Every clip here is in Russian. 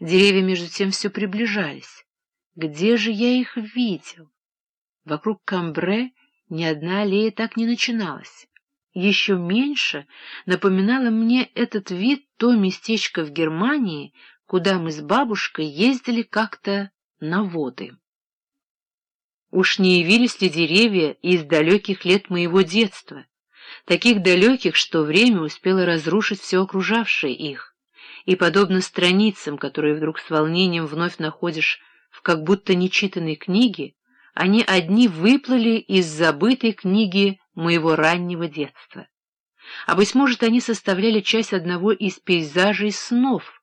Деревья между тем все приближались. Где же я их видел? Вокруг Камбре ни одна аллея так не начиналась. Еще меньше напоминало мне этот вид то местечко в Германии, куда мы с бабушкой ездили как-то на воды. Уж не явились ли деревья из далеких лет моего детства, таких далеких, что время успело разрушить все окружавшее их, и, подобно страницам, которые вдруг с волнением вновь находишь в как будто нечитанной книге, они одни выплыли из забытой книги моего раннего детства. А, быть может, они составляли часть одного из пейзажей снов,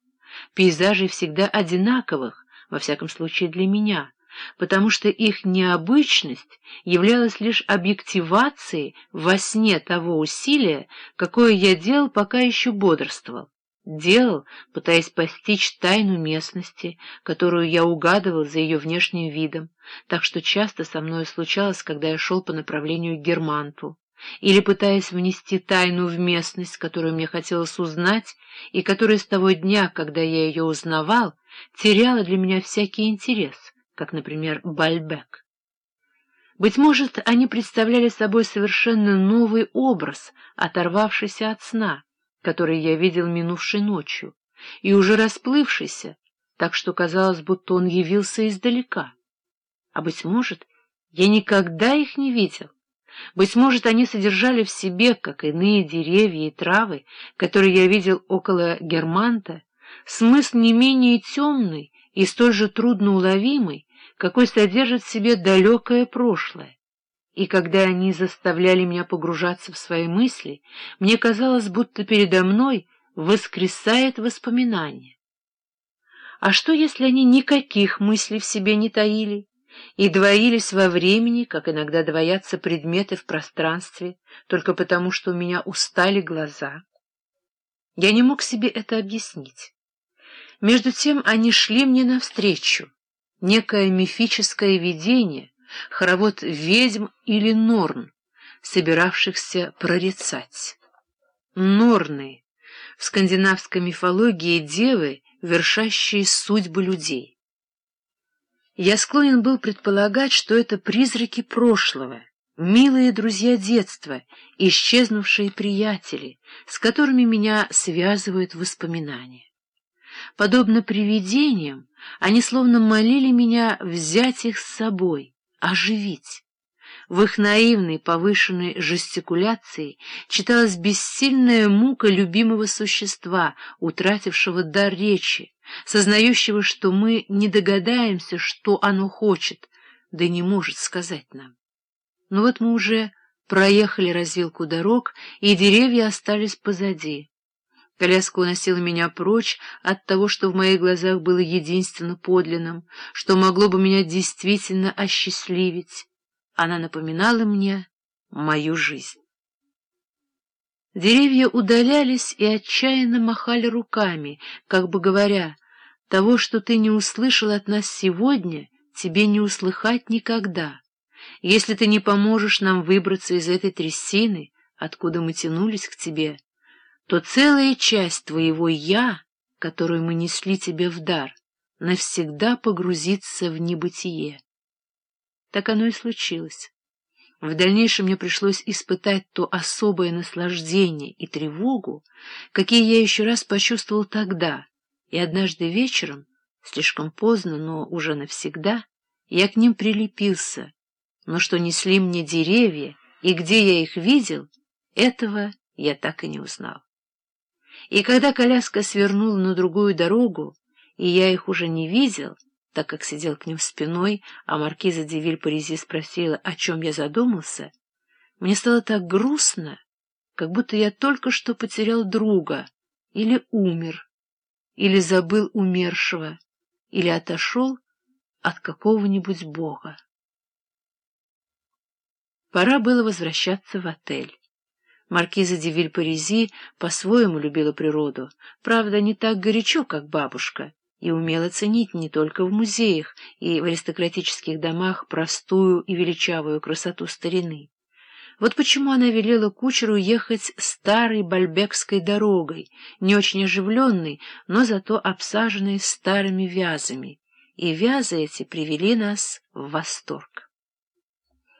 пейзажей всегда одинаковых, во всяком случае для меня, потому что их необычность являлась лишь объективацией во сне того усилия, какое я делал, пока еще бодрствовал. Делал, пытаясь постичь тайну местности, которую я угадывал за ее внешним видом, так что часто со мной случалось, когда я шел по направлению к Германту, или пытаясь внести тайну в местность, которую мне хотелось узнать, и которая с того дня, когда я ее узнавал, теряла для меня всякий интерес, как, например, Бальбек. Быть может, они представляли собой совершенно новый образ, оторвавшийся от сна, который я видел минувшей ночью, и уже расплывшийся, так что казалось, будто он явился издалека. А, быть может, я никогда их не видел. Быть может, они содержали в себе, как иные деревья и травы, которые я видел около Германта, смысл не менее темный и столь же трудноуловимый, какой содержит в себе далекое прошлое. И когда они заставляли меня погружаться в свои мысли, мне казалось, будто передо мной воскресает воспоминание. А что, если они никаких мыслей в себе не таили и двоились во времени, как иногда двоятся предметы в пространстве, только потому, что у меня устали глаза? Я не мог себе это объяснить. Между тем они шли мне навстречу, некое мифическое видение, хоровод ведьм или норн, собиравшихся прорицать. Норны — в скандинавской мифологии девы, вершащие судьбы людей. Я склонен был предполагать, что это призраки прошлого, милые друзья детства, исчезнувшие приятели, с которыми меня связывают воспоминания. Подобно привидениям, они словно молили меня взять их с собой, оживить. В их наивной повышенной жестикуляции читалась бессильная мука любимого существа, утратившего дар речи, сознающего, что мы не догадаемся, что оно хочет, да не может сказать нам. Но вот мы уже проехали развилку дорог, и деревья остались позади. Коляска уносила меня прочь от того, что в моих глазах было единственно подлинным, что могло бы меня действительно осчастливить. Она напоминала мне мою жизнь. Деревья удалялись и отчаянно махали руками, как бы говоря, «Того, что ты не услышал от нас сегодня, тебе не услыхать никогда. Если ты не поможешь нам выбраться из этой трясины, откуда мы тянулись к тебе, то целая часть твоего «я», которую мы несли тебе в дар, навсегда погрузится в небытие. Так оно и случилось. В дальнейшем мне пришлось испытать то особое наслаждение и тревогу, какие я еще раз почувствовал тогда, и однажды вечером, слишком поздно, но уже навсегда, я к ним прилепился, но что несли мне деревья и где я их видел, этого я так и не узнал. И когда коляска свернула на другую дорогу, и я их уже не видел, так как сидел к ним спиной, а маркиза Девиль Паризи спросила, о чем я задумался, мне стало так грустно, как будто я только что потерял друга, или умер, или забыл умершего, или отошел от какого-нибудь бога. Пора было возвращаться в отель. Маркиза де Вильпарези по-своему любила природу, правда, не так горячо, как бабушка, и умела ценить не только в музеях и в аристократических домах простую и величавую красоту старины. Вот почему она велела кучеру ехать старой бальбекской дорогой, не очень оживленной, но зато обсаженной старыми вязами, и вязы эти привели нас в восторг.